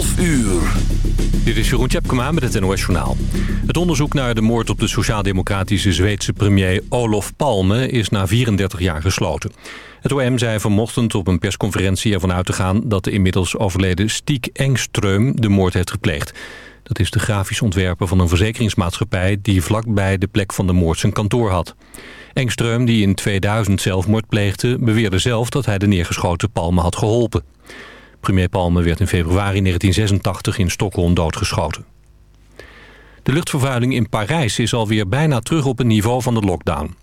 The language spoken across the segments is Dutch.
12 uur. Dit is Jeroen Tjepkema met het NOS Journaal. Het onderzoek naar de moord op de sociaal-democratische Zweedse premier Olof Palme is na 34 jaar gesloten. Het OM zei vanochtend op een persconferentie ervan uit te gaan dat de inmiddels overleden Stiek Engström de moord heeft gepleegd. Dat is de grafisch ontwerper van een verzekeringsmaatschappij die vlakbij de plek van de moord zijn kantoor had. Engström, die in 2000 zelfmoord pleegde, beweerde zelf dat hij de neergeschoten Palme had geholpen. Premier Palme werd in februari 1986 in Stockholm doodgeschoten. De luchtvervuiling in Parijs is alweer bijna terug op het niveau van de lockdown.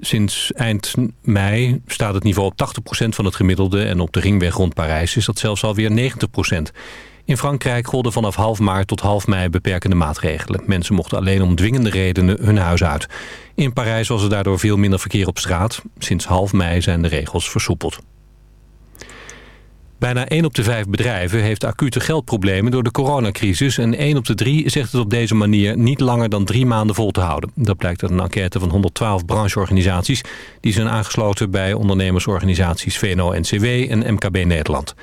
Sinds eind mei staat het niveau op 80% van het gemiddelde... en op de ringweg rond Parijs is dat zelfs alweer 90%. In Frankrijk golden vanaf half maart tot half mei beperkende maatregelen. Mensen mochten alleen om dwingende redenen hun huis uit. In Parijs was er daardoor veel minder verkeer op straat. Sinds half mei zijn de regels versoepeld. Bijna 1 op de 5 bedrijven heeft acute geldproblemen door de coronacrisis... en 1 op de 3 zegt het op deze manier niet langer dan drie maanden vol te houden. Dat blijkt uit een enquête van 112 brancheorganisaties... die zijn aangesloten bij ondernemersorganisaties VNO-NCW en MKB Nederland.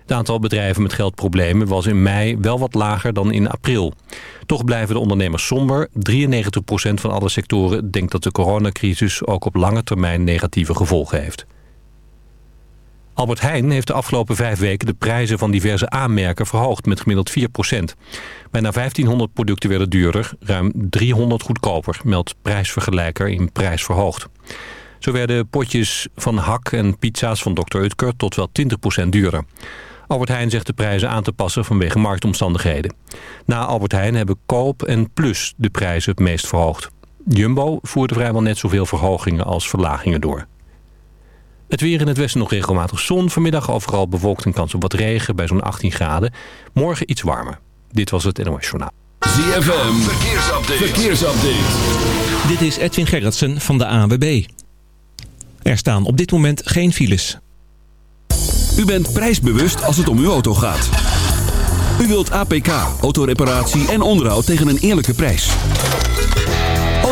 Het aantal bedrijven met geldproblemen was in mei wel wat lager dan in april. Toch blijven de ondernemers somber. 93% van alle sectoren denkt dat de coronacrisis ook op lange termijn negatieve gevolgen heeft. Albert Heijn heeft de afgelopen vijf weken de prijzen van diverse aanmerken verhoogd met gemiddeld 4% Bijna 1500 producten werden duurder, ruim 300 goedkoper, meldt prijsvergelijker in prijs verhoogd. Zo werden potjes van hak en pizza's van Dr. Utker tot wel 20% duurder. Albert Heijn zegt de prijzen aan te passen vanwege marktomstandigheden. Na Albert Heijn hebben Koop en Plus de prijzen het meest verhoogd. Jumbo voerde vrijwel net zoveel verhogingen als verlagingen door. Het weer in het westen nog regelmatig zon. Vanmiddag overal bewolkt en kans op wat regen bij zo'n 18 graden. Morgen iets warmer. Dit was het NOS Journaal. ZFM, verkeersupdate. verkeersupdate. Dit is Edwin Gerritsen van de AWB. Er staan op dit moment geen files. U bent prijsbewust als het om uw auto gaat. U wilt APK, autoreparatie en onderhoud tegen een eerlijke prijs.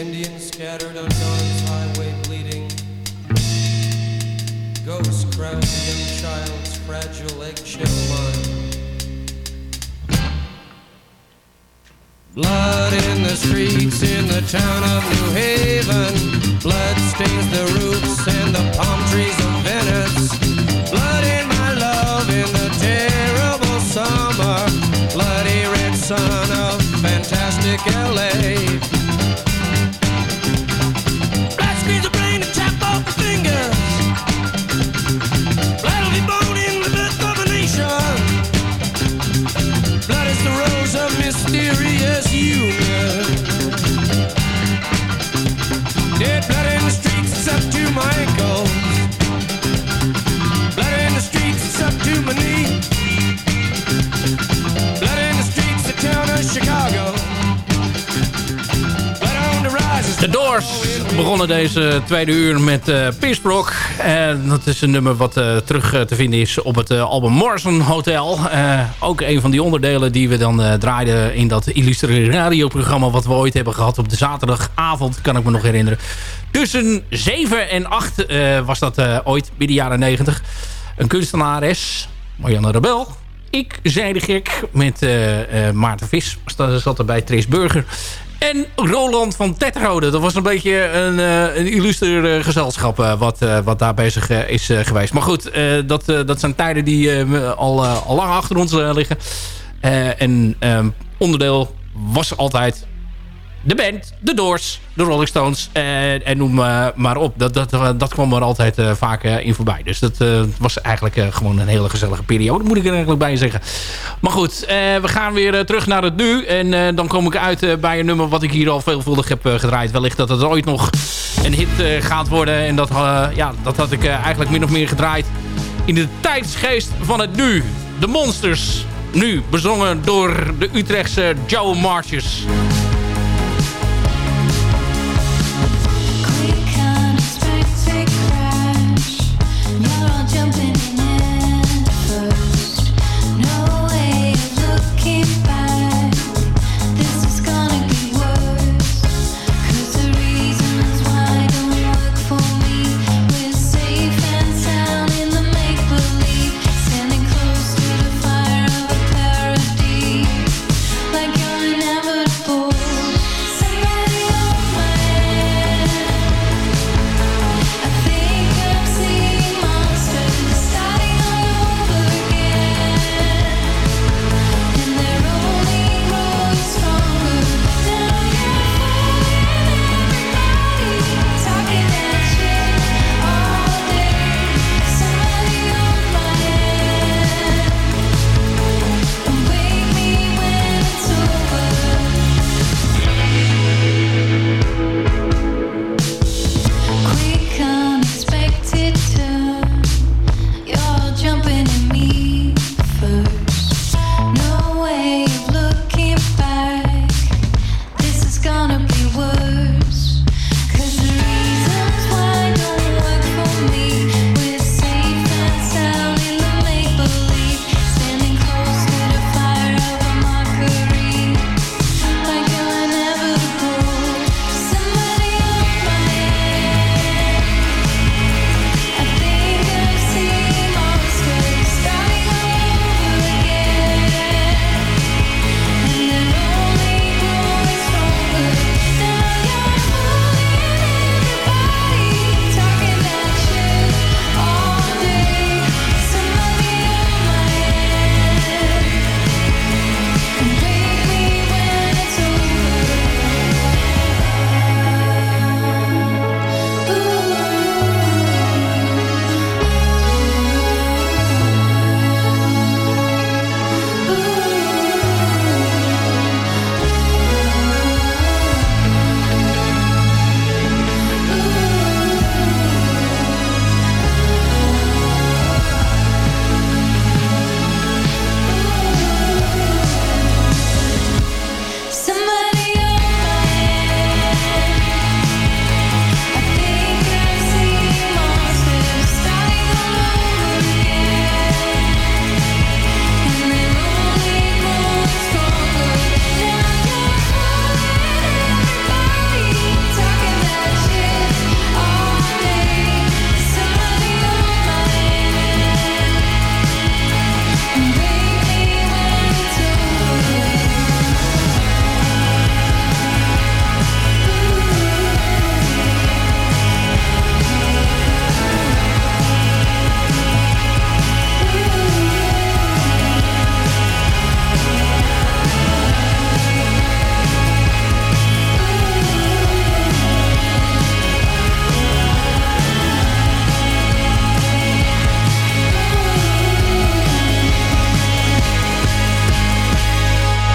Indians scattered on dawn's highway bleeding. Ghosts crowd the young child's fragile eggshell mind. Blood in the streets in the town of New Haven. Blood stains the roofs and the palm trees of Venice. Blood in my love in the terrible summer. Bloody red sun of fantastic LA. Begonnen deze tweede uur met uh, Pierce Brock. En dat is een nummer wat uh, terug uh, te vinden is op het Album Morrison Hotel. ook een van die onderdelen die we dan draaiden in dat illustre radioprogramma... wat we ooit hebben gehad op de zaterdagavond, kan ik me nog herinneren. Tussen 7 en 8 was dat ooit, midden jaren 90. Een kunstenares, Marianne Rebel... Ik zei de gek met Maarten Vis. Zat er bij Tris Burger. En Roland van Tetrode. Dat was een beetje een, uh, een illuster uh, gezelschap uh, wat, wat daar bezig is geweest. Maar goed, dat, dat zijn tijden die al, al lang achter ons liggen. en onderdeel was altijd de band, de Doors, de Rolling Stones en, en noem maar op. Dat, dat, dat kwam er altijd uh, vaak in voorbij. Dus dat was eigenlijk gewoon een hele gezellige periode, moet ik er eigenlijk bij zeggen. Maar goed, we gaan weer terug naar het nu. En dan kom ik uit bij een nummer wat ik hier al veelvuldig heb gedraaid. Wellicht dat het ooit nog een hit gaat worden. En dat, ja, dat had ik eigenlijk min of meer gedraaid in de tijdsgeest van het nu. De Monsters, nu bezongen door de Utrechtse Joe Marches.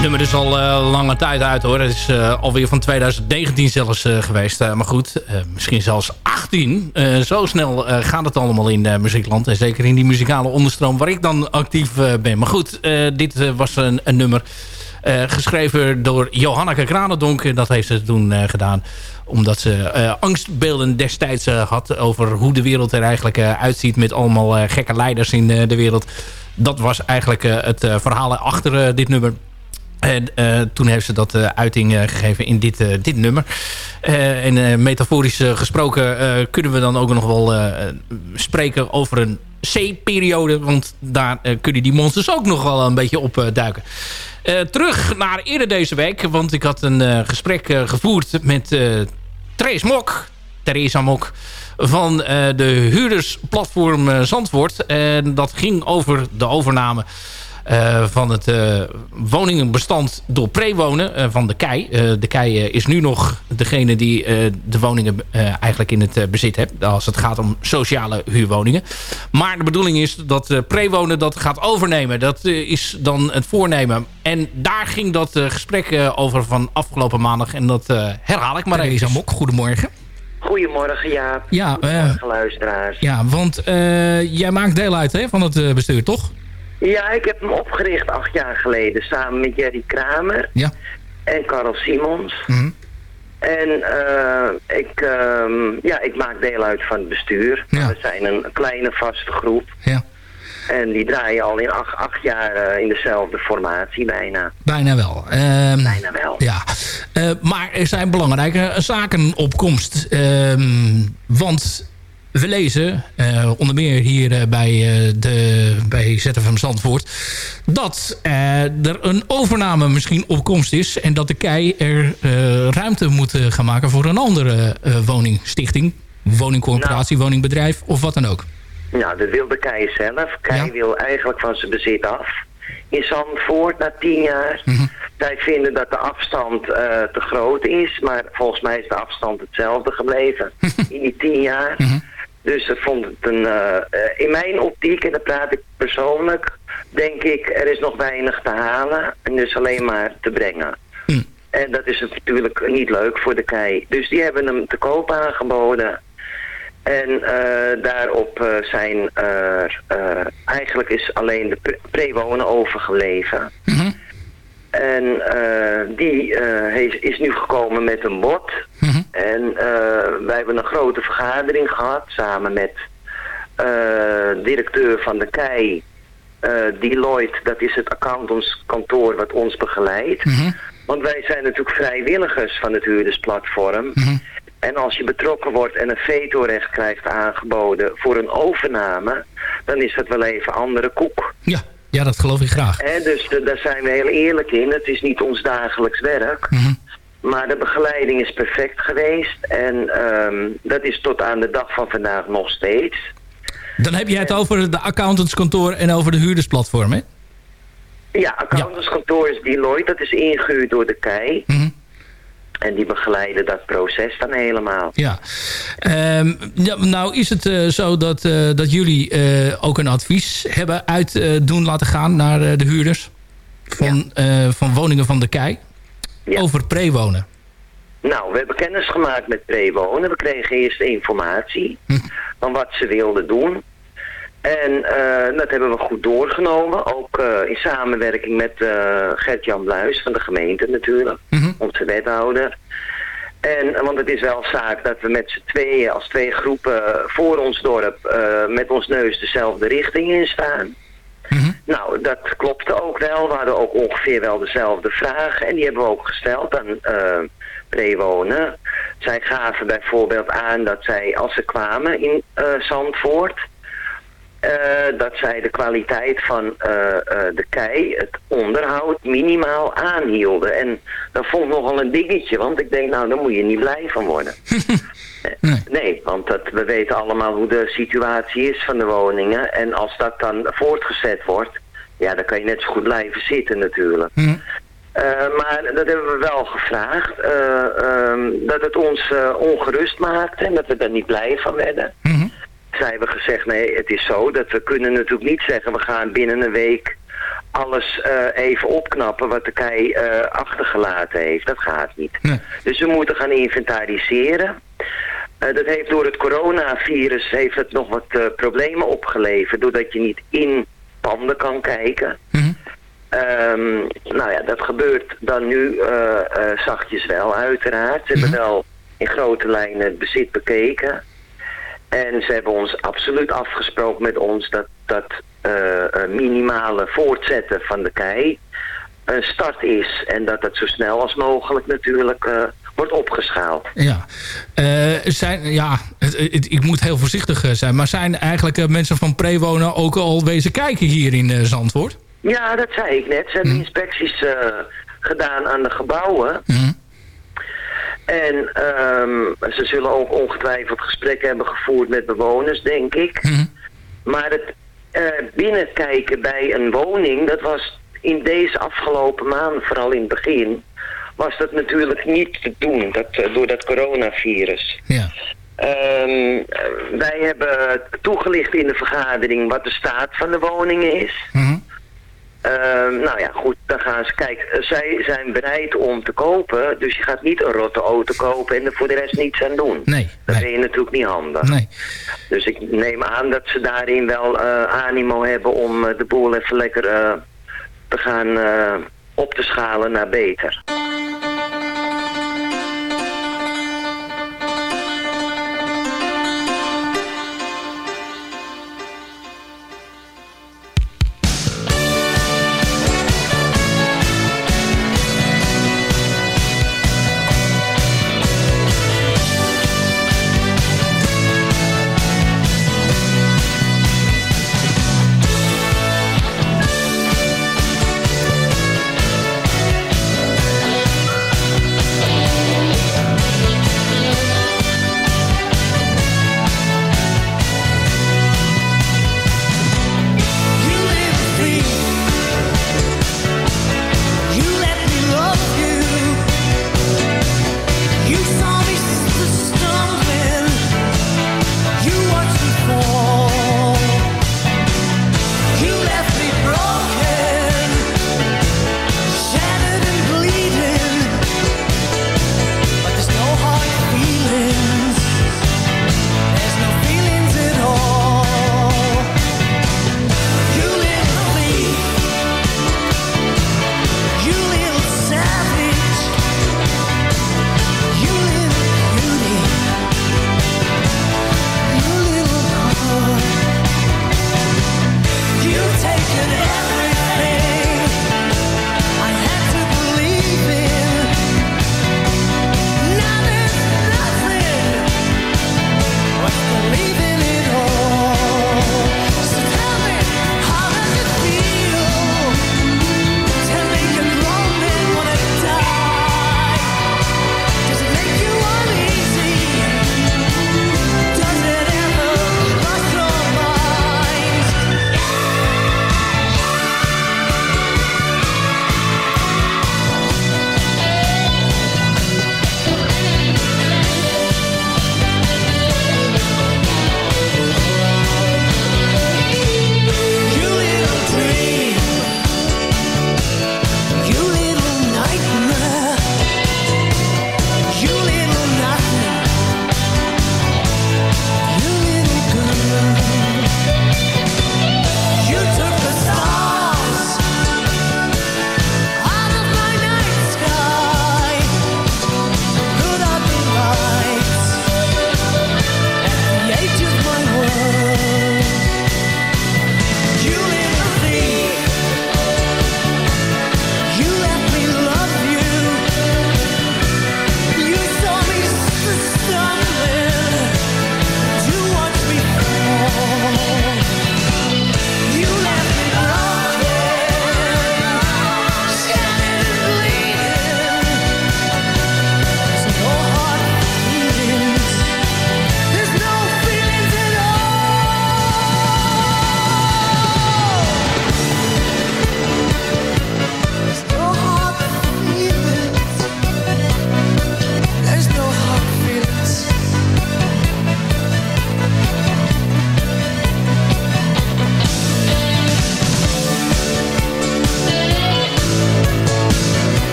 Nummer is al eh, lange tijd uit hoor. Het is eh, alweer van 2019 zelfs eh, geweest. maar goed, misschien zelfs 18. zo snel gaat het allemaal in muziekland. En zeker in die muzikale onderstroom waar ik dan actief ben. Maar goed, dit was een, nummer geschreven door Johanneke Kranendonk. En dat heeft ze toen gedaan omdat ze angstbeelden destijds had... over hoe de wereld er eigenlijk uitziet... met allemaal gekke leiders in de wereld. Dat was eigenlijk het verhaal achter dit nummer. En uh, toen heeft ze dat uh, uiting uh, gegeven in dit, dit nummer. en metaforisch gesproken kunnen we dan ook nog wel spreken over een C-periode. Want daar kunnen die monsters ook nog wel een beetje op duiken. terug naar eerder deze week. Want ik had een gesprek gevoerd met Trace Mok. Theresa Mok van de huurdersplatform Zandvoort. En dat ging over de overname uh, van het uh, woningenbestand door prewonen uh, van de KEI. de KEI is nu nog degene die de woningen eigenlijk in het bezit heeft. Als het gaat om sociale huurwoningen. Maar de bedoeling is dat prewonen dat gaat overnemen. Dat is dan het voornemen. En daar ging dat gesprek over van afgelopen maandag. En dat herhaal ik maar even. Mok, goedemorgen. Goedemorgen, Jaap. Ja, Goedemorgen, luisteraars. Ja, want jij maakt deel uit hè, van het bestuur, toch? Ja, ik heb hem opgericht acht jaar geleden samen met Jerry Kramer ja. en Karel Simons. Mhm. En uh, ik, uh, ja, ik maak deel uit van het bestuur. Ja. We zijn een kleine vaste groep. Ja. En die draaien al in acht, acht jaar uh, in dezelfde formatie bijna. Bijna wel. Um, bijna wel. Ja. Uh, maar er zijn belangrijke zaken op komst. Um, want we lezen, uh, onder meer hier uh, bij, uh, de, bij ZFM Zandvoort... dat er een overname misschien op komst is... en dat de KEI er ruimte moet gaan maken voor een andere woningstichting... woningcorporatie, nou, woningbedrijf of wat dan ook. Nou, dat wil de KEI zelf. KEI ja? wil eigenlijk van zijn bezit af. In Zandvoort na tien jaar... Mm -hmm. Zij vinden dat de afstand te groot is... maar volgens mij is de afstand hetzelfde gebleven in die tien jaar... Mm -hmm. Dus ik vond het een, uh, in mijn optiek, en dat praat ik persoonlijk, denk ik, er is nog weinig te halen en dus alleen maar te brengen. Hm. En dat is natuurlijk niet leuk voor de kei. Dus die hebben hem te koop aangeboden. En uh, daarop uh, zijn eigenlijk is alleen de pre prewonen overgebleven. Mm -hmm. En die heeft, is nu gekomen met een bod. Mm -hmm. En uh, wij hebben een grote vergadering gehad samen met directeur van de KEI, Deloitte, dat is het accountantskantoor wat ons begeleidt. Mm -hmm. Want wij zijn natuurlijk vrijwilligers van het huurdersplatform. Mm -hmm. En als je betrokken wordt en een vetorecht krijgt aangeboden voor een overname, dan is dat wel even andere koek. Ja. Ja, dat geloof ik graag. He, dus daar zijn we heel eerlijk in. Het is niet ons dagelijks werk. Mm -hmm. Maar de begeleiding is perfect geweest. En um, dat is tot aan de dag van vandaag nog steeds. Dan heb je het over de accountantskantoor en over de huurdersplatform, hè? Ja, accountantskantoor is Deloitte. Dat is ingehuurd door de KEI. Mm -hmm. En die begeleiden dat proces dan helemaal. Ja. Um, ja nou is het uh, zo dat, uh, dat jullie uh, ook een advies hebben uit doen laten gaan naar de huurders van, ja. van woningen van de KEI ja. over prewonen. Nou, we hebben kennis gemaakt met prewonen. We kregen eerst informatie hm. van wat ze wilden doen. En uh, dat hebben we goed doorgenomen. Ook uh, in samenwerking met uh, Gert-Jan Bluis van de gemeente natuurlijk. Mm -hmm. Onze wethouder. En, want het is wel zaak dat we met z'n tweeën als twee groepen voor ons dorp met ons neus dezelfde richting in staan. Nou, dat klopte ook wel. We hadden ook ongeveer wel dezelfde vragen. En die hebben we ook gesteld aan prewonen. Zij gaven bijvoorbeeld aan dat zij, als ze kwamen in Zandvoort... Uh, dat zij de kwaliteit van uh, uh, de kei, het onderhoud, minimaal aanhielden. En dat vond ik nogal een dingetje, want ik denk, nou, daar moet je niet blij van worden. nee. nee, want dat, we weten allemaal hoe de situatie is van de woningen. En als dat dan voortgezet wordt, ja, dan kan je net zo goed blijven zitten natuurlijk. Hm. maar dat hebben we wel gevraagd, um, dat het ons ongerust maakte en dat we er niet blij van werden. Hm. Zij hebben gezegd, nee, het is zo dat we kunnen natuurlijk niet zeggen... we gaan binnen een week alles eh, even opknappen wat de kei eh, achtergelaten heeft. Dat gaat niet. Dus we moeten gaan inventariseren. Eh, dat heeft door het coronavirus heeft het nog wat eh, problemen opgeleverd. Doordat je niet in panden kan kijken. Ehm, nou ja, dat gebeurt dan nu eh, zachtjes wel, uiteraard. Ze hebben wel in grote lijnen het bezit bekeken. En ze hebben ons absoluut afgesproken met ons dat dat minimale voortzetten van de kei een start is. En dat het zo snel als mogelijk natuurlijk wordt opgeschaald. Ja, Eh, zijn, ja het, het- ik moet heel voorzichtig eh, zijn. Maar zijn eigenlijk eh, mensen van Prewonen ook al wezen kijken hier in Zandvoort? Ja, dat zei ik net. Ze hebben inspecties eh, gedaan aan de gebouwen. En ehm, ze zullen ook ongetwijfeld gesprekken hebben gevoerd met bewoners, denk ik. Maar het binnenkijken bij een woning, dat was in deze afgelopen maanden, vooral in het begin, was dat natuurlijk niet te doen dat, eh, door dat coronavirus. Ja. Ehm, eh, wij hebben toegelicht in de vergadering wat de staat van de woningen is. Ehm, nou ja, goed, dan gaan ze... Kijk, eh, zij zijn bereid om te kopen, dus je gaat niet een rotte auto kopen en er voor de rest niets aan doen. Nee. Dat vind je natuurlijk niet handig. Nee. Dus ik neem aan dat ze daarin wel animo hebben om de boel even lekker te gaan op te schalen naar beter.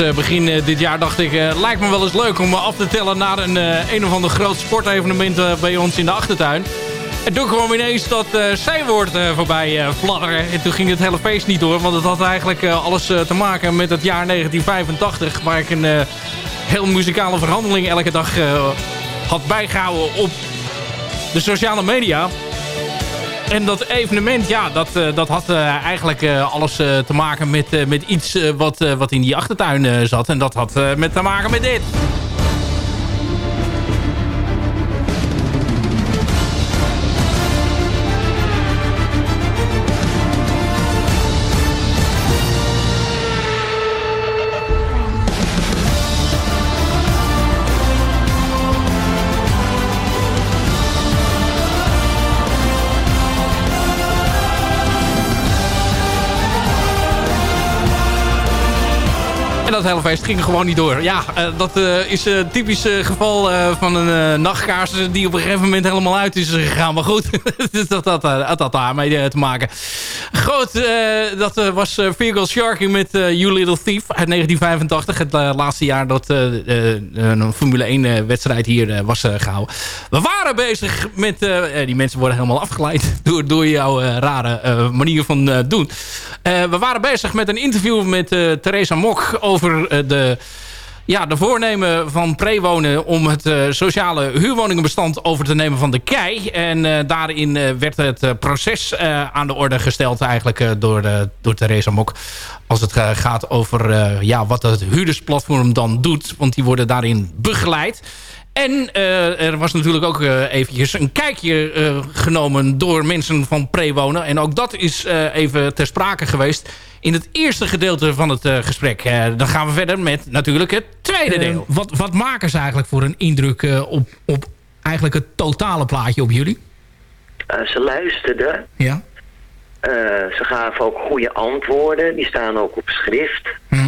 Eh, begin eh, dit jaar dacht ik... eh, lijkt me wel eens leuk om me af te tellen naar een, een of ander groot sportevenement bij ons in de achtertuin. En toen kwam ineens dat C-woord eh, voorbij eh, fladderen. En toen ging het hele feest niet door. Want het had eigenlijk alles te maken met het jaar 1985. Waar ik een heel muzikale verhandeling elke dag had bijgehouden op de sociale media. En dat evenement, ja, dat, eh, dat had eh, eigenlijk eh, alles te maken met, met iets wat, wat in die achtertuin zat. En dat had met te maken met dit. Dat hele feest ging gewoon niet door. Ja, eh, dat eh, is een typisch eh, geval eh, van een nachtkaars die op een gegeven moment helemaal uit is gegaan. Maar goed, dat had, daarmee te maken. Goed, eh, dat eh, was uh, Virgil Sharky met eh, You Little Thief uit 1985. Het eh, laatste jaar dat eh, eh, een Formule 1 eh, wedstrijd hier eh, was eh, gehouden. We waren bezig met... eh, eh, die mensen worden helemaal afgeleid door, door jouw eh, rare eh, manier van eh, doen. Eh, we waren bezig met een interview met eh, Theresa Mok over eh, de, ja, de voornemen van Prewonen om het eh, sociale huurwoningenbestand over te nemen van de KEI. En eh, daarin eh, werd het proces aan de orde gesteld eigenlijk door, door Theresa Mok. Als het gaat over ja, wat het huurdersplatform dan doet. Want die worden daarin begeleid. En eh, er was natuurlijk ook eh, eventjes een kijkje eh, genomen door mensen van Prewonen. En ook dat is eh, even ter sprake geweest in het eerste gedeelte van het eh, gesprek. Eh, dan gaan we verder met natuurlijk het tweede deel. Wat, wat maken ze eigenlijk voor een indruk eh, op, op eigenlijk het totale plaatje op jullie? Eh, ze luisterden. Ja. Eh, ze gaven ook goede antwoorden. Die staan ook op schrift. Mhm.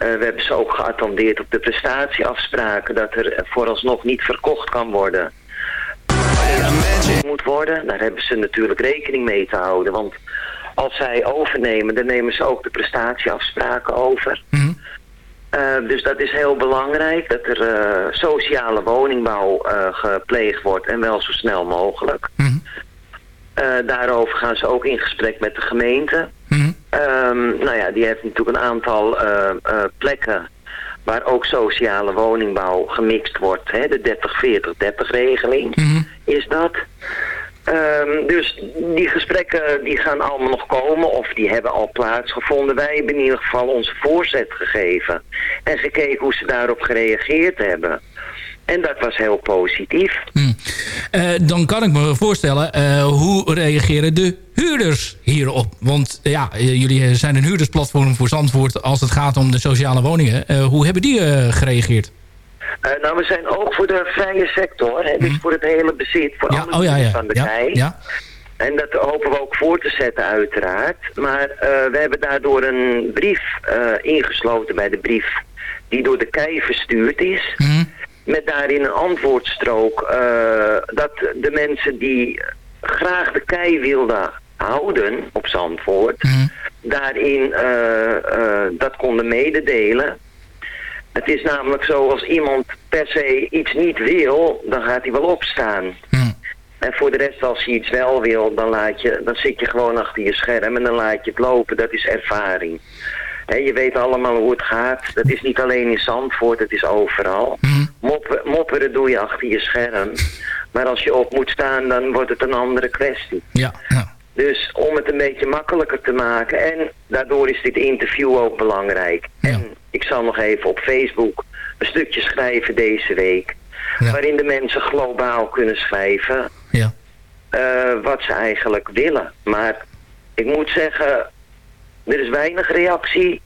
Eh, we hebben ze ook geattendeerd op de prestatieafspraken... dat er vooralsnog niet verkocht kan worden. Moet worden. Daar hebben ze natuurlijk rekening mee te houden. Want als zij overnemen, dan nemen ze ook de prestatieafspraken over. Eh, dus dat is heel belangrijk, dat er eh, sociale woningbouw gepleegd wordt en wel zo snel mogelijk. Eh, daarover gaan ze ook in gesprek met de gemeente. Ehm, nou ja, die heeft natuurlijk een aantal eh, eh, plekken waar ook sociale woningbouw gemixt wordt. Hè? De 30-40-30 regeling is dat. Ehm, dus die gesprekken die gaan allemaal nog komen of die hebben al plaatsgevonden. Wij hebben in ieder geval onze voorzet gegeven en gekeken hoe ze daarop gereageerd hebben. En dat was heel positief. Eh, dan kan ik me voorstellen, eh, hoe reageren de huurders hierop? Want eh, ja, jullie zijn een huurdersplatform voor Zandvoort als het gaat om de sociale woningen. Hoe hebben die gereageerd? Nou, we zijn ook voor de vrije sector, hè, dus voor het hele bezit, voor alle oh ja, ja. van de Ja, KEI. ja. En dat hopen we ook voor te zetten uiteraard. Maar we hebben daardoor een brief ingesloten bij de brief die door de KEI verstuurd is. Met daarin een antwoordstrook eh, dat de mensen die graag de KEI wilden houden op Zandvoort... daarin eh, eh, dat konden mededelen. Het is namelijk zo, als iemand per se iets niet wil, dan gaat hij wel opstaan. En voor de rest, als je iets wel wil, dan, laat je, dan zit je gewoon achter je scherm en dan laat je het lopen. Dat is ervaring. Hè, je weet allemaal hoe het gaat. Dat is niet alleen in Zandvoort, het is overal. Mopperen doe je achter je scherm. Maar als je op moet staan, dan wordt het een andere kwestie. Ja, Dus om het een beetje makkelijker te maken. En daardoor is dit interview ook belangrijk. En ik zal nog even op Facebook een stukje schrijven deze week. Waarin de mensen globaal kunnen schrijven Ja. eh, wat ze eigenlijk willen. Maar ik moet zeggen, er is weinig reactie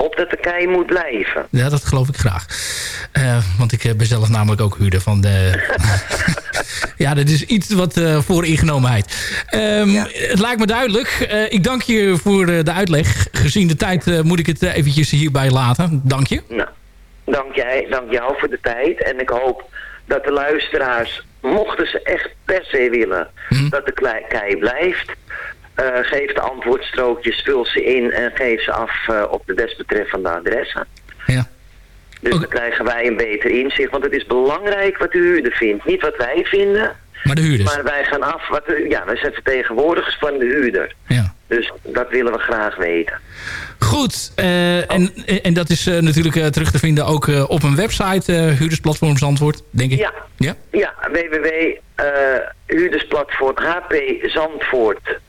op dat de kei moet blijven. Ja, dat geloof ik graag. Eh, want ik eh, ben zelf namelijk ook huurder van de... ja, dat is iets wat eh voor ingenomenheid. Ehm, Het lijkt me duidelijk. Ik dank je voor de uitleg. Gezien de tijd moet ik het eventjes hierbij laten. Dank je. Nou, dank, jij, dank jou voor de tijd. En ik hoop dat de luisteraars, mochten ze echt per se willen dat de kei blijft... eh, geef de antwoordstrookjes, vul ze in en geef ze af eh, op de desbetreffende adressen. Ja. Dus dan krijgen wij een beter inzicht. Want het is belangrijk wat de huurder vindt. Niet wat wij vinden. Maar de huurders. Maar wij gaan af wat de, ja, wij zijn vertegenwoordigers van de huurder. Ja. Dus dat willen we graag weten. Goed, eh, en, en dat is natuurlijk terug te vinden ook op een website, eh huurdersplatform Zandvoort, denk ik. Ja. Ja? Ja, hpzandvoort.nl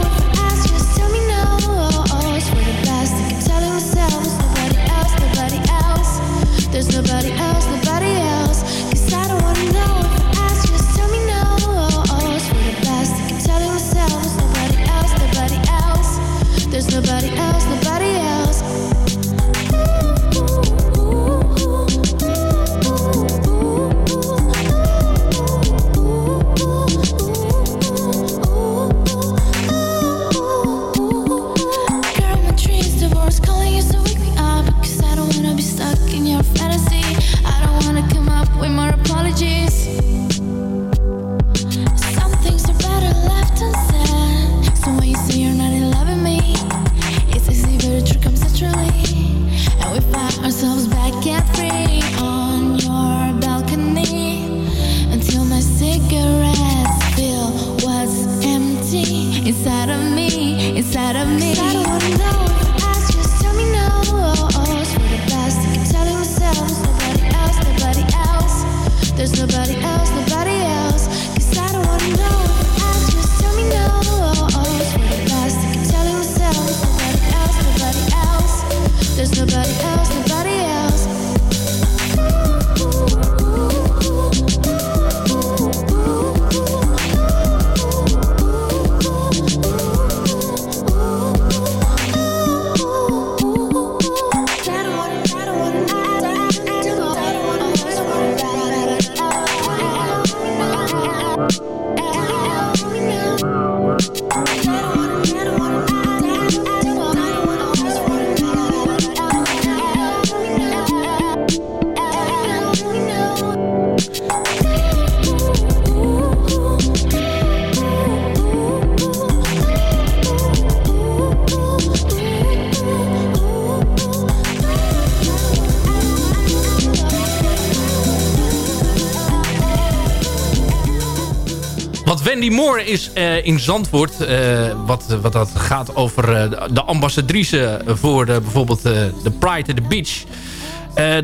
Wat Wendy Moore is eh, in Zandvoort, eh, wat, wat dat gaat over eh, de- ambassadrice voor bijvoorbeeld de Pride at the Beach.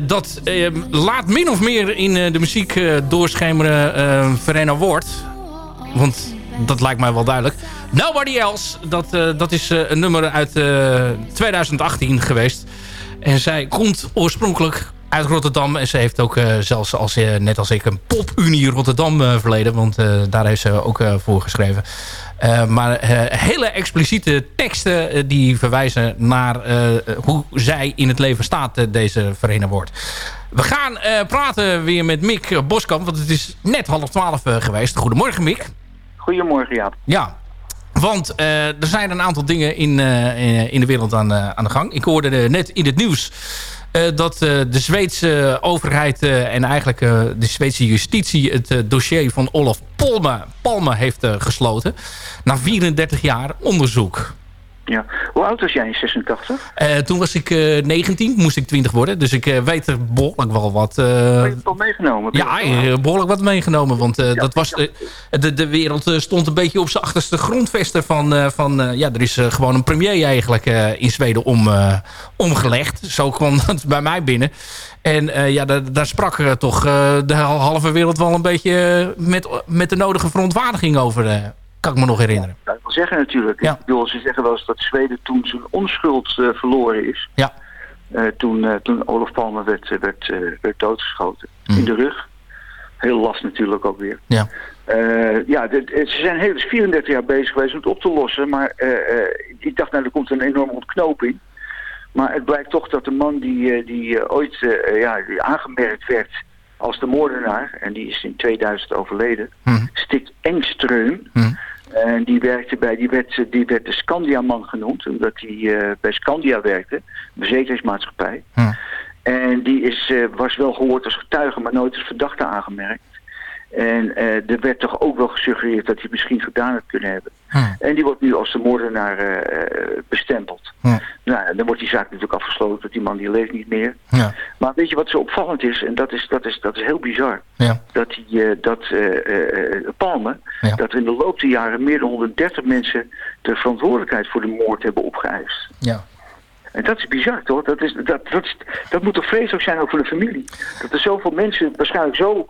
Dat eh, laat min of meer in de muziek doorschemeren eh Verena Ward. Want dat lijkt mij wel duidelijk. Nobody Else, dat, dat is een nummer uit eh, 2018 geweest. En zij komt oorspronkelijk uit Rotterdam. En ze heeft ook eh, zelfs, als, eh, net als ik, een popunie Rotterdam eh, verleden. Want daar heeft ze ook voor geschreven. Maar hele expliciete teksten die verwijzen naar hoe zij in het leven staat, deze Verena Woord. We gaan praten weer met Mick Boskamp, want het is net half twaalf geweest. Goedemorgen Mick. Goedemorgen, Jaap. Ja, want er zijn een aantal dingen in, in- de wereld aan, aan de gang. Ik hoorde net in het nieuws dat eh, de Zweedse overheid eh, en eigenlijk eh, de Zweedse justitie het eh, dossier van Olaf Palme, Palme heeft eh, gesloten. Na 34 jaar onderzoek. Ja. Hoe oud was jij in 86? Eh, toen was ik eh 19, moest ik 20 worden. Dus ik eh, weet er behoorlijk wel wat... eh, Heb je het al meegenomen? ja, eh, behoorlijk wat meegenomen. Want eh, dat was de, de, de wereld eh, stond een beetje op zijn achterste grondvesten van... eh, van eh, ja, er is eh, gewoon een premier eigenlijk eh, in Zweden om, eh, omgelegd. Zo kwam dat bij mij binnen. En eh, ja, daar, sprak eh, toch eh, de hal- halve wereld wel een beetje eh, met, met de nodige verontwaardiging over. Kan ik me nog herinneren. Dat wil zeggen natuurlijk. Ja. Ik bedoel, ze zeggen wel eens dat Zweden toen zijn onschuld eh, verloren is. Ja. Eh, toen, eh, toen Olaf Palme werd, werd, werd doodgeschoten. In de rug. Heel last natuurlijk ook weer. Ja. Ja, dit- ze zijn heel 34 jaar bezig geweest om het op te lossen. Maar ik dacht, nou, er komt een enorme ontknoping. Maar het blijkt toch dat de man die, die ooit ja, die aangemerkt werd als de moordenaar... en die is in 2000 overleden, Stik Engström... En die, werkte bij, die, werd, die werd de Scandia-man genoemd, omdat hij eh, bij Scandia werkte, een verzekeringsmaatschappij. En die is, eh, was wel gehoord als getuige, maar nooit als verdachte aangemerkt. En eh, er werd toch ook wel gesuggereerd dat hij misschien gedaan had kunnen hebben. En die wordt nu als de moordenaar eh, bestempeld. Nou, dan wordt die zaak natuurlijk afgesloten, want die man die leeft niet meer. Ja. Maar weet je wat zo opvallend is, en dat is, dat is, dat is heel bizar, Ja. dat, die, eh, dat Palme, dat er in de loop der jaren meer dan 130 mensen de verantwoordelijkheid voor de moord hebben opgeëist. Ja. En dat is bizar, toch? Dat, is, dat, dat, dat moet toch vreselijk zijn ook voor de familie. Dat er zoveel mensen waarschijnlijk zo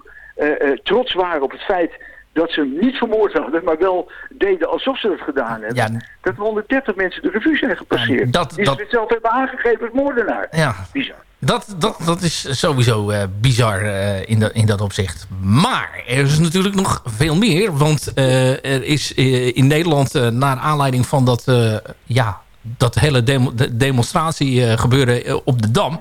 trots waren op het feit dat ze hem niet vermoord hadden, maar wel deden alsof ze het gedaan hebben. Ja. Dat er 130 mensen de revue zijn gepasseerd. dat- die dat- zichzelf hebben aangegeven als moordenaar. Ja. Bizar. Dat, dat, dat is sowieso eh, bizar eh, in, dat, in dat opzicht. Maar er is natuurlijk nog veel meer. Want eh, er is eh, in Nederland, eh, naar aanleiding van dat, eh, ja, dat hele demo, de demonstratie eh, gebeuren eh, op de Dam...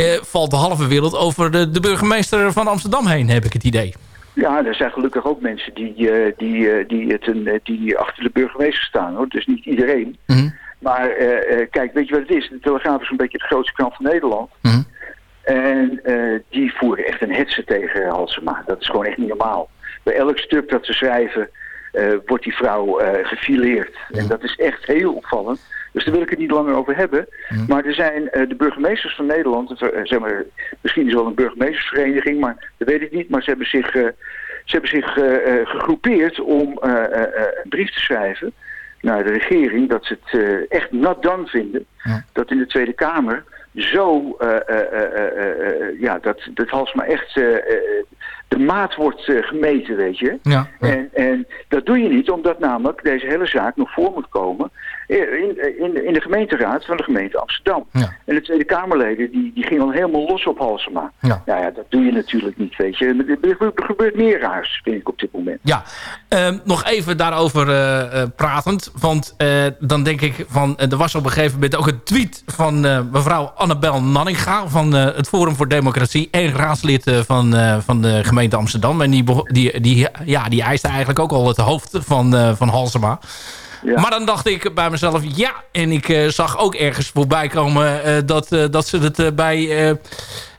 eh, valt de halve wereld over de, de burgemeester van Amsterdam heen, heb ik het idee. Ja, er zijn gelukkig ook mensen die, eh, die, eh, die, het een, die achter de burgemeester staan. Hoor. Dus niet iedereen. Maar eh, eh, kijk, weet je wat het is? De Telegraaf is een beetje de grootste krant van Nederland. En eh, die voeren echt een hetze tegen Halsema. Dat is gewoon echt niet normaal. Bij elk stuk dat ze schrijven eh, wordt die vrouw eh, gefileerd. En dat is echt heel opvallend. Dus daar wil ik het niet langer over hebben. Maar er zijn eh, de burgemeesters van Nederland, zeg maar, misschien is wel een burgemeestersvereniging, maar dat weet ik niet. Maar ze hebben zich, ze hebben zich gegroepeerd om een brief te schrijven naar de regering dat ze het echt not done vinden. Dat in de Tweede Kamer zo, ja, dat, dat Halsma echt de maat wordt eh, gemeten, weet je. Ja, En, en dat doe je niet omdat namelijk deze hele zaak nog voor moet komen in, in, in de gemeenteraad van de gemeente Amsterdam. En de Tweede Kamerleden die, die gingen al helemaal los op Halsema. Ja. Nou ja, dat doe je natuurlijk niet, weet je. Er, gebeurt meer raars, vind ik op dit moment. Ja, Ehm, nog even daarover eh, pratend. Want dan denk ik van... er was op een gegeven moment ook een tweet van mevrouw Annabel Nanninga... van het Forum voor Democratie en raadslid van, van de gemeente Amsterdam. En die, die, die, ja, die eiste eigenlijk ook al het hoofd van, eh, van Halsema. Maar dan dacht ik bij mezelf, ja. En ik eh, zag ook ergens voorbij komen eh, dat, dat ze het bij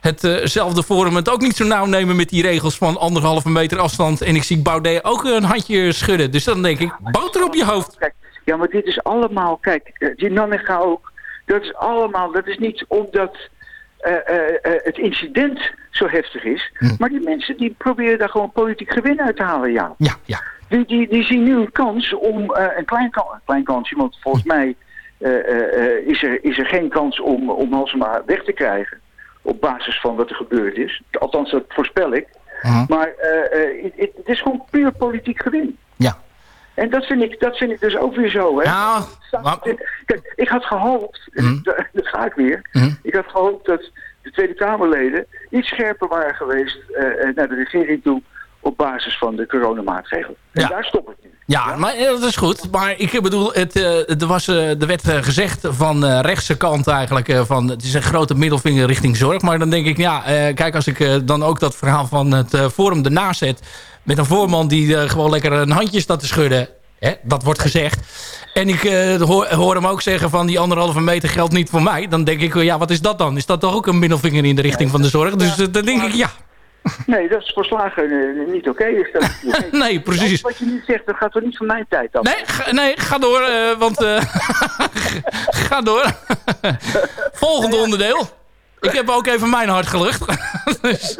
hetzelfde forum het ook niet zo nauw nemen met die regels van anderhalve meter afstand. En ik zie Baudet ook een handje schudden. Dus dan denk ik, boter op je hoofd. Kijk, ja, maar dit is allemaal, kijk, die Nannega ook, dat is allemaal, dat is niet omdat eh, eh, eh, het incident zo heftig is, maar die mensen die proberen daar gewoon politiek gewin uit te halen, ja. Ja, ja. Die, die, die zien nu een kans om, een klein, kan- een klein kansje, want volgens mij eh, eh, is, er, is er geen kans om, om Halsema weg te krijgen op basis van wat er gebeurd is. Althans, dat voorspel ik. Maar het, het- het is gewoon puur politiek gewin. Ja. En dat vind ik, dat vind ik dus ook weer zo. Hè? Nou, Kijk, ik had gehoopt, daar daar ga ik weer. Ik had gehoopt dat de Tweede Kamerleden iets scherper waren geweest eh, eh, naar de regering toe op basis van de coronamaatregelen. En daar stop ik nu. Ja, maar eh, dat is goed. Maar ik bedoel, het, eh, er, was, eh, er werd gezegd van de rechtse kant eigenlijk... van het is een grote middelvinger richting zorg. Maar dan denk ik, ja, kijk, als ik dan ook dat verhaal van het forum ernaast zet... met een voorman die gewoon lekker een handje staat te schudden... Hè, dat wordt gezegd. En ik hoor, hoor hem ook zeggen van die anderhalve meter geldt niet voor mij. Dan denk ik, ja, wat is dat dan? Is dat toch ook een middelvinger in de richting van de zorg? Dus dan denk ik, ja. Nee, dat is voor slagen eh, niet oké. Nee, precies. Wat je niet zegt, dat gaat toch niet van mijn tijd af? Nee, ga, nee, ga door, eh, want... eh, ga door. Volgende onderdeel. Ik heb ook even mijn hart gelucht. Dus-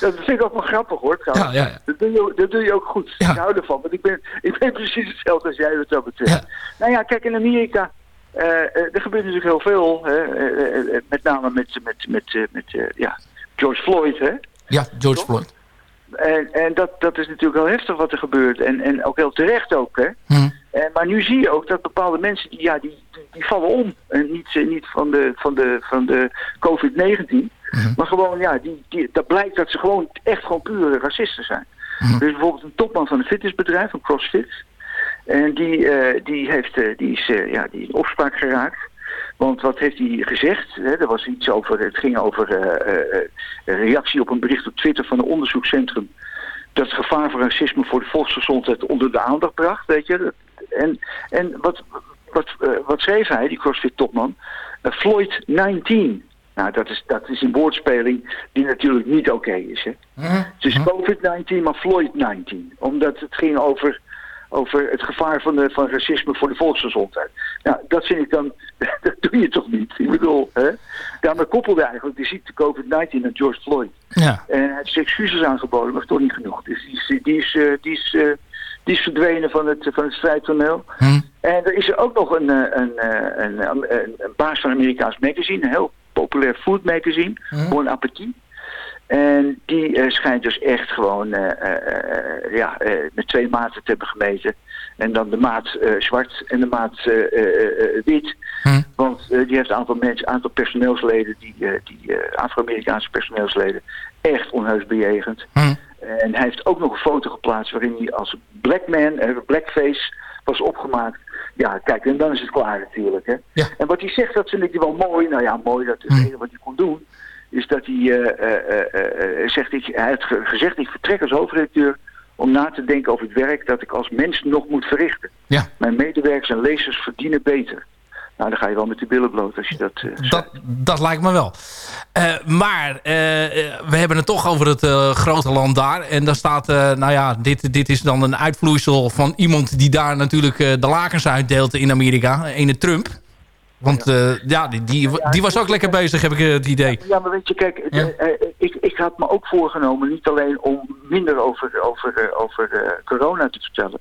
dat vind ik ook wel grappig hoor trouwens. Ja, ja, ja. Dat, doe je, dat doe je ook goed. Ik hou ervan, want ik ben, ik ben precies hetzelfde als jij wat dat betreft. Nou ja, kijk in Amerika, er gebeurt natuurlijk heel veel. Hè, met name met, met, met, met ja, George Floyd. Hè? Ja, George Floyd. En, en dat, dat is natuurlijk wel heftig wat er gebeurt. En, en ook heel terecht ook. Hè? En, maar nu zie je ook dat bepaalde mensen, die, ja, die, die, die vallen om. En niet, eh, niet van de, van de, van de COVID-19. Maar gewoon, ja, die, die, dat blijkt dat ze gewoon echt gewoon pure racisten zijn. Er is bijvoorbeeld een topman van een fitnessbedrijf, van CrossFit. En die, eh, die, heeft, eh, die, is, eh, ja, die is in opspraak geraakt. Want wat heeft hij gezegd? Hè, er was iets over, het ging over eh, eh, eh, reactie op een bericht op Twitter van een onderzoekscentrum. Dat het gevaar van racisme voor de volksgezondheid onder de aandacht bracht, weet je. En, en wat, wat, wat schreef hij, die CrossFit-topman? Eh, Floyd 19. Nou, dat is, dat is een woordspeling die natuurlijk niet oké is. Hè? Het is COVID-19, maar Floyd-19. Omdat het ging over, over het gevaar van, de, van racisme voor de volksgezondheid. Nou, dat vind ik dan, dat doe je toch niet? Ik bedoel, hè? Daarmee koppelde eigenlijk de ziekte COVID-19 aan George Floyd. Ja. En hij heeft excuses aangeboden, maar toch niet genoeg. Dus die is, die is, eh, die is, eh, die is verdwenen van het, van het strijdtoneel. En er is er ook nog een, eh, een, een, een, een, een baas van een Amerikaans magazine, een heel populair food magazine, Bon Appetit. En die eh, schijnt dus echt gewoon eh, eh, ja, met twee maten te hebben gemeten. En dan de maat zwart en de maat wit. Want eh, die heeft een aantal mensen, aantal personeelsleden, die, die Afro-Amerikaanse personeelsleden, echt onheus bejegend. En hij heeft ook nog een foto geplaatst waarin hij als black man, blackface, was opgemaakt. Ja, kijk, en dan is het klaar natuurlijk. Hè? En wat hij zegt, dat vind ik wel mooi. Nou ja, mooi, dat is het enige wat hij kon doen. Is dat hij eh, eh, eh, zegt, ik, hij heeft ge- gezegd, ik vertrek als hoofdredacteur om na te denken over het werk dat ik als mens nog moet verrichten. Ja. Mijn medewerkers en lezers verdienen beter. Nou, dan ga je wel met de billen bloot als je dat... eh, Dat, dat lijkt me wel. Maar we hebben het toch over het grote land daar. En daar staat, nou ja, dit, dit is dan een uitvloeisel van iemand die daar natuurlijk de lakens uitdeelt in Amerika. Ene Trump. Want ja, ja die, die, die was ook lekker bezig, heb ik eh, het idee. Ja, maar weet je, kijk, eh, eh, ik, ik had me ook voorgenomen niet alleen om minder over, over, eh, over eh, corona te vertellen,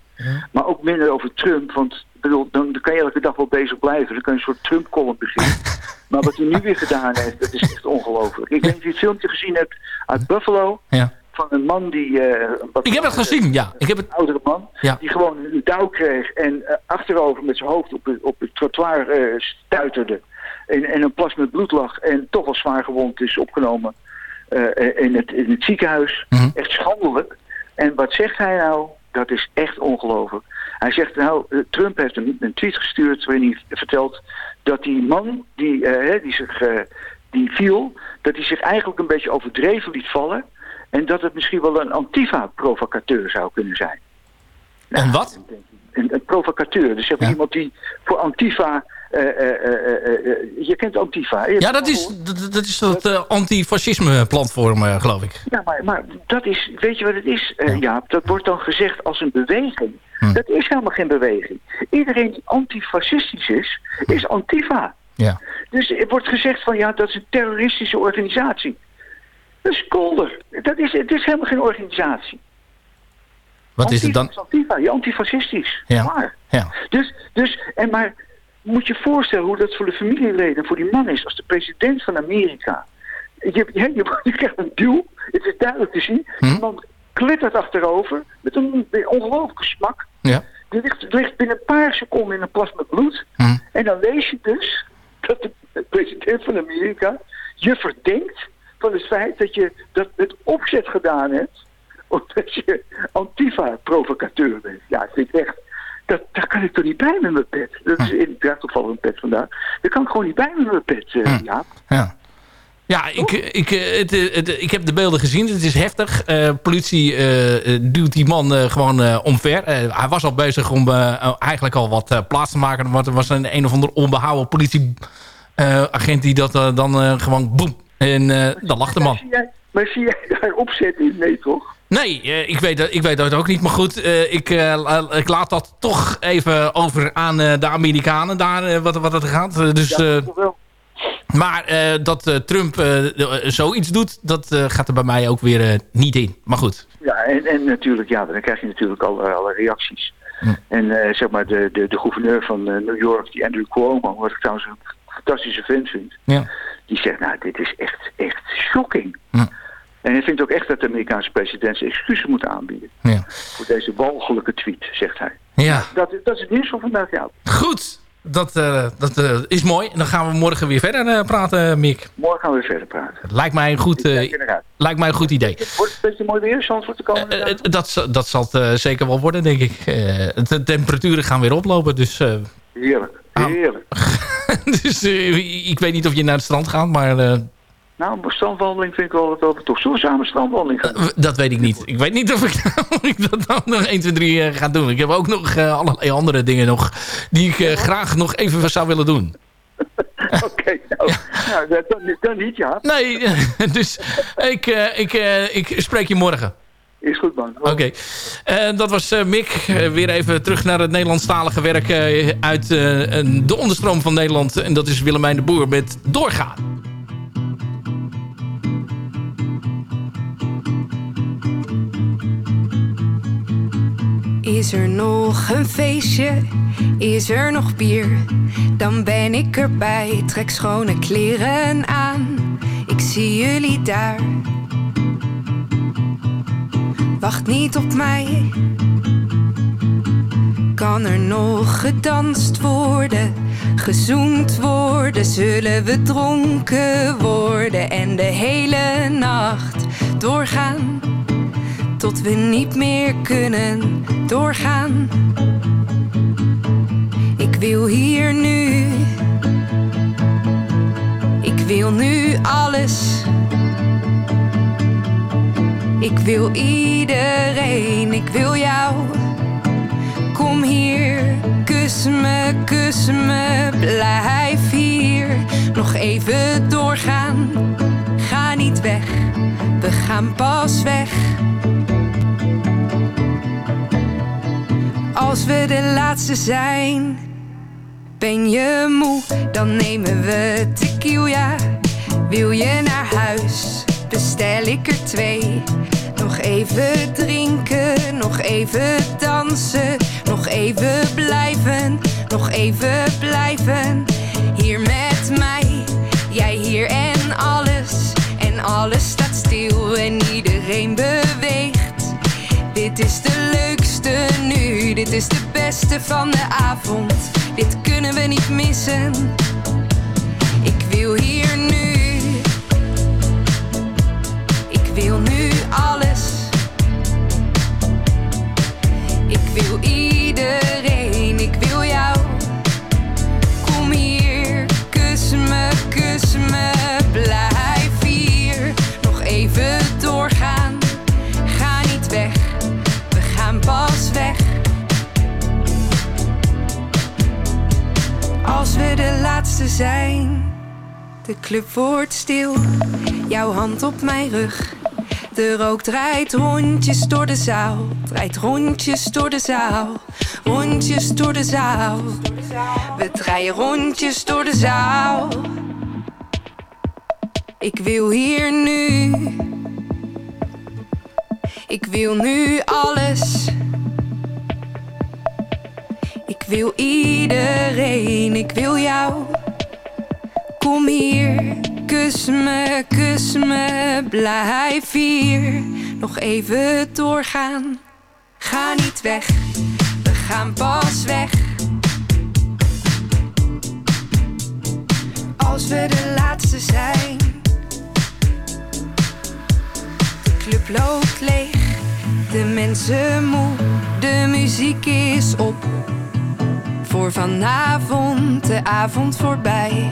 maar ook minder over Trump. Want ik bedoel, dan, dan kan je elke dag wel bezig blijven. Dan kan je een soort Trump-column beginnen. maar wat hij nu weer gedaan heeft, dat is echt ongelooflijk. Ik niet of je het filmpje gezien hebt uit Buffalo. Ja. Van een man die... eh, wat- Ik heb het gezien, ja. Ik heb het... Een oudere man. Ja. Die gewoon een douw kreeg en eh, achterover met zijn hoofd op, het- op het trottoir eh, stuiterde. En, en een plas met bloed lag. En toch wel zwaar gewond is opgenomen eh, in, het, in het ziekenhuis. Echt schandelijk. En wat zegt hij nou? Dat is echt ongelooflijk. Hij zegt nou, eh, Trump heeft een, een tweet gestuurd waarin hij vertelt dat die man die, eh, die zich eh, die viel, dat hij zich eigenlijk een beetje overdreven liet vallen. En dat het misschien wel een Antifa-provocateur zou kunnen zijn. En wat? Een, een provocateur. Dus zeg maar iemand die voor Antifa... eh, eh, eh, je kent Antifa. Ja, dat is, dat, dat is dat antifascisme platform, eh, geloof ik. Ja, maar, maar dat is, weet je wat het is, eh, Jaap? Dat wordt dan gezegd als een beweging. Dat is helemaal geen beweging. Iedereen die antifascistisch is, is Antifa. Ja. Dus er wordt gezegd van ja, dat is een terroristische organisatie. Dat is kolder. Dat is, het is helemaal geen organisatie. Wat is het dan? Antifa je antifascistisch. Ja. Klaar. Ja. Dus, dus, en maar moet je voorstellen hoe dat voor de familieleden, voor die man is, als de president van Amerika. Je, je, je, je krijgt een duw, het is duidelijk te zien. Hm? Die man klettert achterover met een, een ongelooflijke smak. Ja. Die ligt, ligt binnen een paar seconden in een plas met bloed. Hm. En dan lees je dus dat de president van Amerika je verdenkt van het feit dat je dat met opzet gedaan hebt. Omdat je Antifa-provocateur bent. Ja, ik vind echt... Dat, daar kan ik toch niet bij met mijn pet. Dat is, ik draag toevallig een pet vandaag. Daar kan ik gewoon niet bij met mijn pet, eh, Jaap. Ja. Ja, ik, ik, eh, het, eh, het, ik heb de beelden gezien. Het is heftig. Eh, politie eh, eh, duwt die man eh, gewoon eh, omver. Eh, hij was al bezig om eh, eigenlijk al wat plaats te maken. Want er was een een of ander onbehouden politieagent die dat dan eh, gewoon boem. En eh dan lacht de man. Maar zie jij daar opzet in? Nee, toch? Nee, eh, ik, weet, dat- ik weet dat ook niet. Maar goed, eh, ik, ik laat dat toch even over aan de Amerikanen daar, wat, wat het gaat. Dus, eh, maar dat Trump zoiets doet, dat gaat er bij mij ook weer niet in. Maar goed. Ja, en, en natuurlijk, ja, dan krijg je natuurlijk alle, alle reacties. En eh, zeg maar, de, de, de gouverneur van New York, die Andrew Cuomo, wat ik trouwens een fantastische vent vind, Ja. Die zegt, nou, dit is echt, echt shocking. En hij vindt ook echt dat de Amerikaanse president zijn excuses moet aanbieden. Ja. Voor deze walgelijke tweet, zegt hij. Ja. Dat, dat is het nieuws van vandaag, ja. Goed, dat, eh, dat eh, is mooi. En dan gaan we morgen weer verder eh, praten, Mick. Morgen gaan we weer verder praten. Lijkt mij een goed, lijkt mij een goed idee. Wordt het een beetje mooi weer, Zandvoort, te komen? Dat, dat zal het zeker wel worden, denk ik. De temperaturen gaan weer oplopen, dus... eh, Heerlijk, dus eh, ik weet niet of je naar het strand gaat, maar eh, Nou, een strandwandeling vind ik wel wat over. Toch we samen strandwandeling gaan doen? dat weet ik niet. Ik weet niet of ik, of ik dat nou nog 1, 2, 3 eh, ga doen. Ik heb ook nog eh, allerlei andere dingen nog die ik eh, graag nog even zou willen doen. Oké, nou, nou, dat, dan, dan niet, ja. Nee, dus ik, eh, ik, eh, ik spreek je morgen. Is goed, man. Oké. Dat was eh, Mick. Eh, weer even terug naar het Nederlandstalige werk eh, uit eh, een- de onderstroom van Nederland. En dat is Willemijn de Boer met Doorgaan. Is er nog een feestje? Is er nog bier? Dan ben ik erbij. Trek schone kleren aan. Ik zie jullie daar. Wacht niet op mij. Kan er nog gedanst worden? Gezoend worden? Zullen we dronken worden? En de hele nacht doorgaan? tot we niet meer kunnen doorgaan. Ik wil hier nu, ik wil nu alles. Ik wil iedereen, ik wil jou. Kom hier, kus me, kus me, blijf hier. Nog even doorgaan, ga niet weg, we gaan pas weg. Als we de laatste zijn, ben je moe, dan nemen we tequila. Wil je naar huis, bestel ik er twee. Nog even drinken, nog even dansen, nog even blijven, nog even blijven. Hier met mij, jij hier en alles. En alles staat stil en iedereen beweegt. Dit is de leukste nu, dit is de beste van de avond. Dit kunnen we niet missen. Ik wil hier nu. Wil nu alles. Ik wil iedereen, ik wil jou. Kom hier, kus me, kus me, blijf hier. Nog even doorgaan, ga niet weg, we gaan pas weg. Als we de laatste zijn, de club wordt stil, jouw hand op mijn rug. De rook draait rondjes door de zaal, draait rondjes door de zaal, rondjes door de zaal. We draaien rondjes door de zaal. Ik wil hier nu. Ik wil nu alles. Ik wil iedereen, ik wil jou. Kom hier, kus me, kus me, blijf hier. Nog even doorgaan, ga niet weg, we gaan pas weg. Als we de laatste zijn, de club loopt leeg, de mensen moe, de muziek is op. Voor vanavond, de avond voorbij.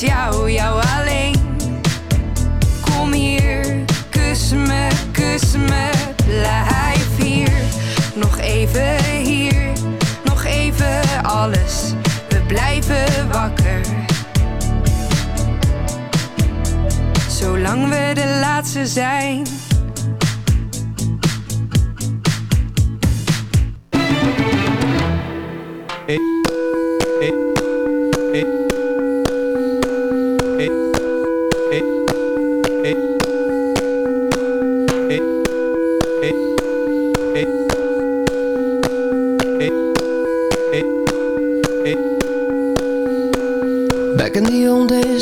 jou, jou alleen. Kom hier, kus me, kus me, blijf hier. Nog even hier, nog even alles. We blijven wakker. Zolang we de laatste zijn.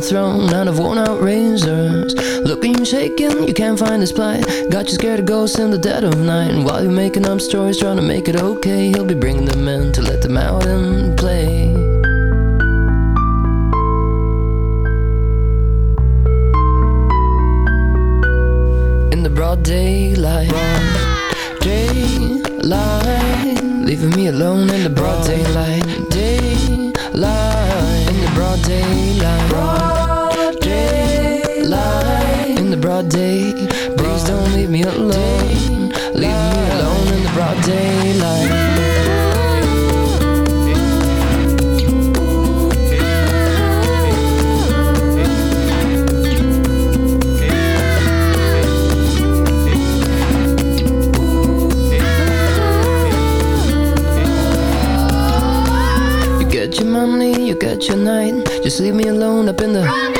A throne out of worn out razors. Looking you shaking, you can't find his plight. Got you scared of ghosts in the dead of night. And while you're making up stories, trying to make it okay, he'll be bringing them in to let them out and play. In the broad daylight, daylight, leaving me alone in the broad daylight, daylight, in the broad daylight, broad day. Please don't leave me alone, leave me alone in the broad daylight. You get your money, you get your night. Just leave me alone up in the.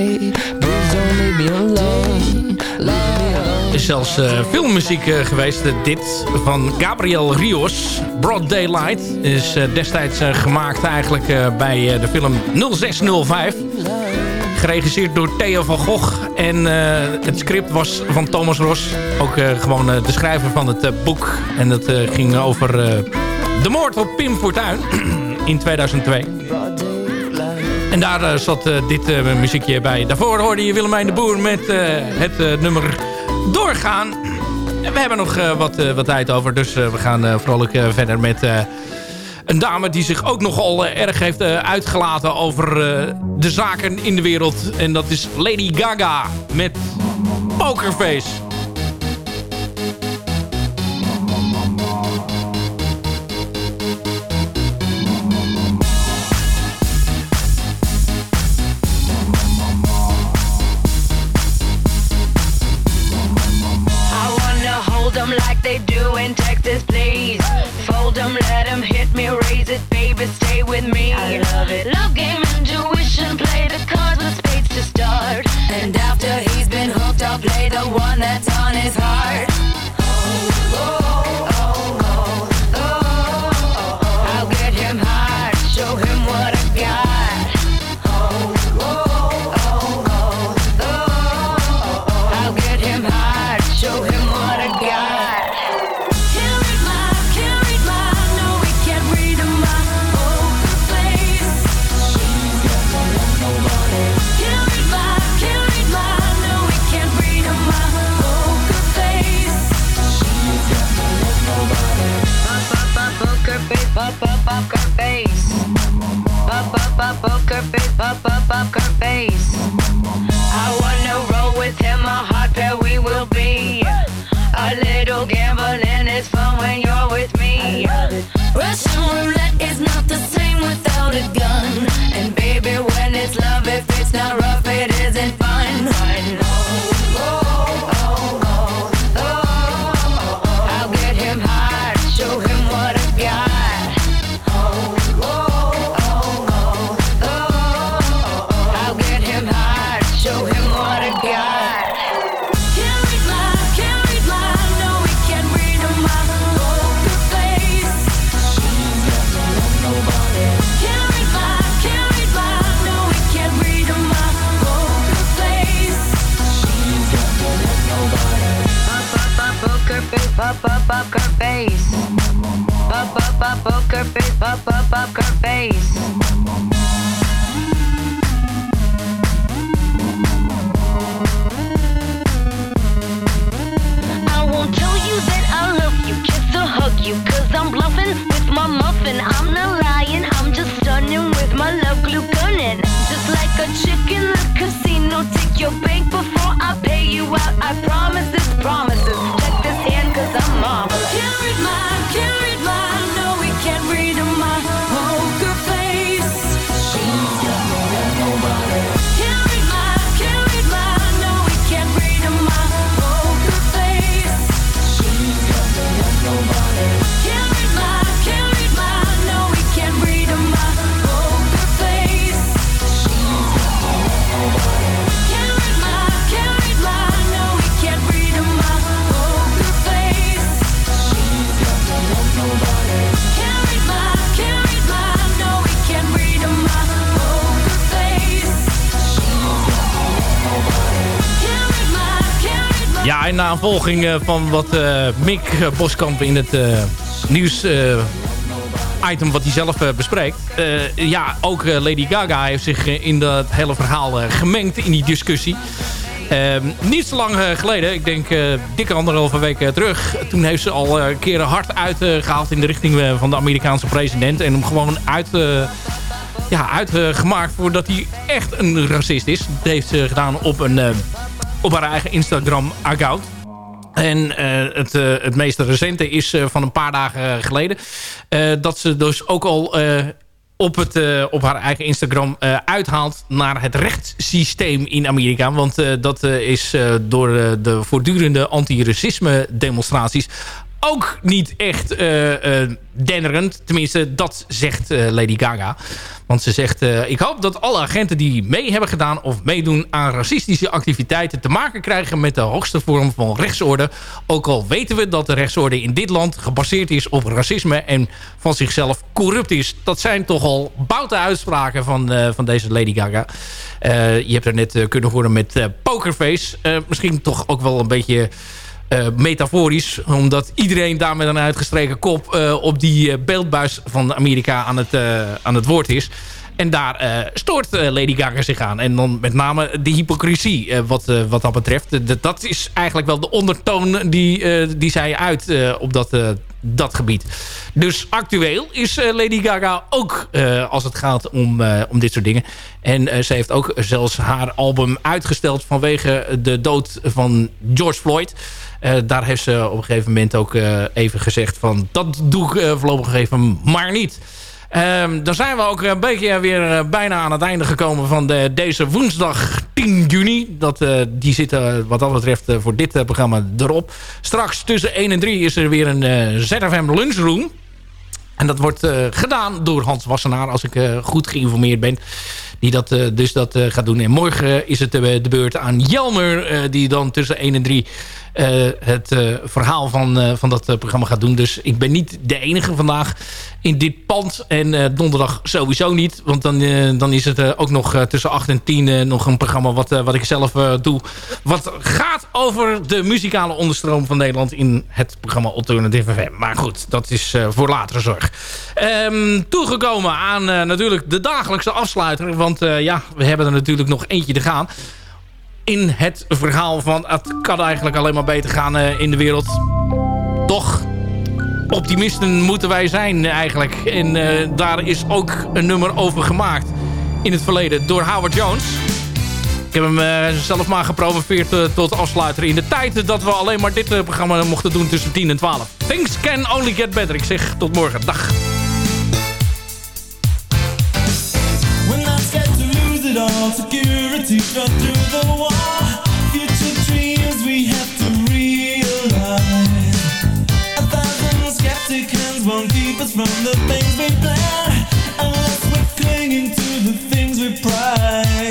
Zelfs eh, filmmuziek eh, geweest. Eh, dit van Gabriel Rios. Broad Daylight. Is destijds gemaakt eigenlijk bij de film 0605. Geregisseerd door Theo van Gogh. En het script was van Thomas Ros. Ook gewoon de schrijver van het boek. En dat ging over de moord op Pim Fortuyn in 2002. En daar zat dit muziekje bij. Daarvoor hoorde je Willemijn de Boer met het nummer Doorgaan. We hebben nog eh, wat, eh, wat tijd over. Dus eh, we gaan vrolijk verder met een dame die zich ook nogal erg heeft uitgelaten over de zaken in de wereld. En dat is Lady Gaga met Pokerface. Can't read my, Ja, in navolging eh, van wat eh, Mick eh, Boskamp in het nieuws... item wat hij zelf bespreekt. Ja, ook Lady Gaga heeft zich in dat hele verhaal gemengd in die discussie. Ehm, niet zo lang geleden, ik denk dikke anderhalve week terug... toen heeft ze al keren hard uitgehaald in de richting van de Amerikaanse president... en hem gewoon uit, ja, uitgemaakt voordat hij echt een racist is. Dat heeft ze gedaan op, een, op haar eigen Instagram-account. En eh, het, eh, het meest recente is eh, van een paar dagen geleden. dat ze dus ook al op, het, op haar eigen Instagram uithaalt naar het rechtssysteem in Amerika. Want dat is door de voortdurende anti-racisme demonstraties ook niet echt eh, eh, dennerend. Tenminste, dat zegt eh, Lady Gaga. Want ze zegt, ik hoop dat alle agenten die mee hebben gedaan... of meedoen aan racistische activiteiten... te maken krijgen met de hoogste vorm van rechtsorde. Ook al weten we dat de rechtsorde in dit land gebaseerd is op racisme... en van zichzelf corrupt is. Dat zijn toch al boute uitspraken van, van deze Lady Gaga. Je hebt er net kunnen horen met Pokerface. Eh, misschien toch ook wel een beetje... eh, metaforisch. Omdat iedereen daar met een uitgestreken kop eh, op die eh, beeldbuis van Amerika aan het, aan het woord is. En daar stoort Lady Gaga zich aan. En dan met name de hypocrisie wat, wat dat betreft. Dat is eigenlijk wel de ondertoon die, die zij uit op dat, dat gebied. Dus actueel is eh, Lady Gaga ook eh, als het gaat om, eh, om dit soort dingen. En eh, ze heeft ook zelfs haar album uitgesteld vanwege de dood van George Floyd. Daar heeft ze op een gegeven moment ook even gezegd van... dat doe ik voorlopig even maar niet. Ehm, dan zijn we ook een beetje weer eh, bijna aan het einde gekomen van de, deze woensdag 10 juni. Dat, eh, die zitten wat dat betreft eh, voor dit eh, programma erop. Straks tussen 1 en 3 is er weer een eh, ZFM Lunchroom. En dat wordt eh, gedaan door Hans Wassenaar, als ik eh, goed geïnformeerd ben. Die dat, eh, dus dat eh, gaat doen. En morgen is het eh, de beurt aan Jelmer, eh, die dan tussen 1 en 3 eh, het eh, verhaal van, eh, van dat eh, programma gaat doen. Dus ik ben niet de enige vandaag in dit pand. En eh, donderdag sowieso niet. Want dan, eh, dan is het eh, ook nog eh, tussen 8 en 10 eh, nog een programma wat, eh, wat ik zelf eh, doe. Wat gaat over de muzikale onderstroom van Nederland in het programma Alternative FM. Maar goed, dat is eh, voor latere zorg. Ehm, toegekomen aan eh, natuurlijk de dagelijkse afsluiter. Want eh, ja, we hebben er natuurlijk nog eentje te gaan in het verhaal van... het kan eigenlijk alleen maar beter gaan eh, in de wereld. Toch, optimisten moeten wij zijn eigenlijk. En eh, daar is ook een nummer over gemaakt in het verleden door Howard Jones. Ik heb hem eh, zelf maar gepromoveerd eh, tot afsluiter in de tijd... dat we alleen maar dit eh, programma mochten doen tussen 10 en 12. Things can only get better. Ik zeg tot morgen. Dag. From the things we plan. Unless we're clinging to the things we prize.